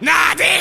Новая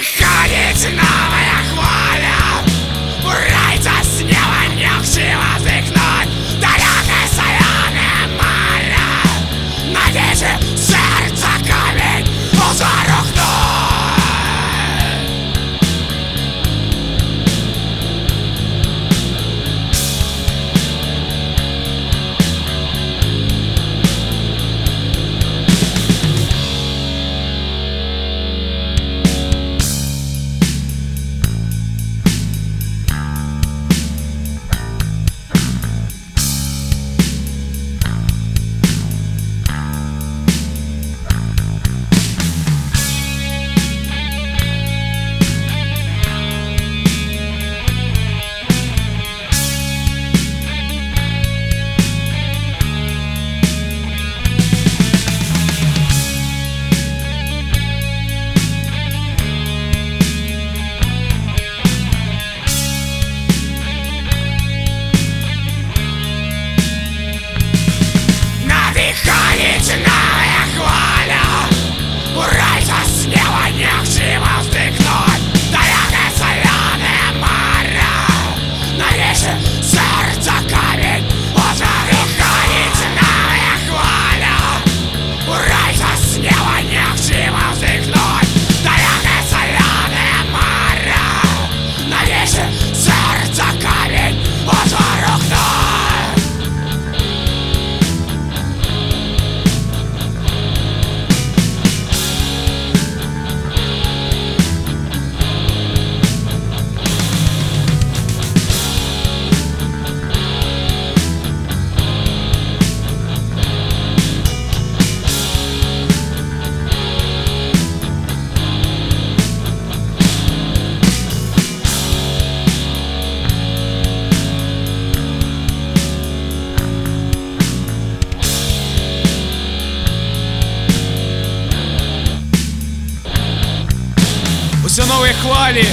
Усе нові хвалі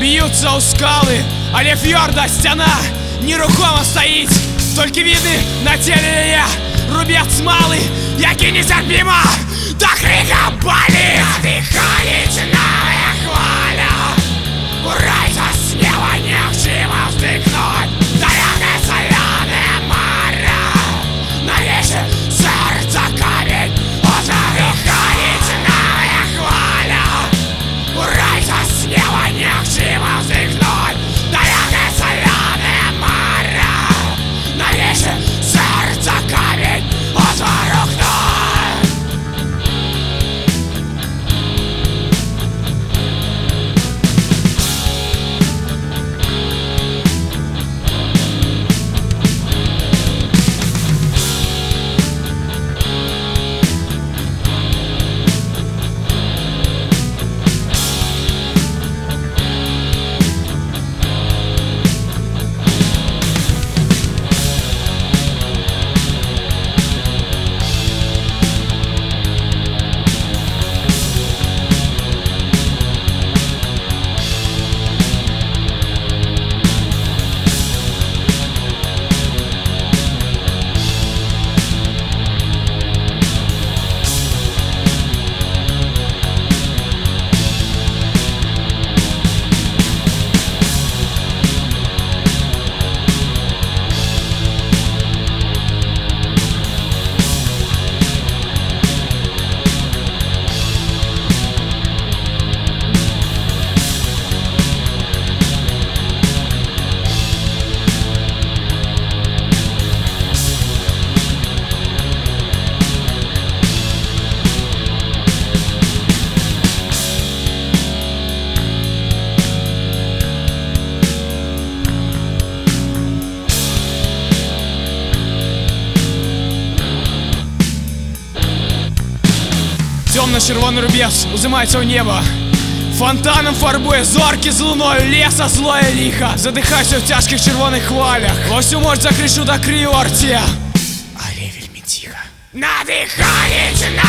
б'ються у скали, але фьорда стіна нерухомо стоїть. Тільки види на тілі є рубець малий, який нестерпимо до крика болить. Темно-червоний рубець узимається у небо. Фонтаном фарбує зорки з луною, леса злое лихо Задихайся в тяжких червоних хвалях Во всю мощь закришу до кріорті Але вельми тихо Надихається новая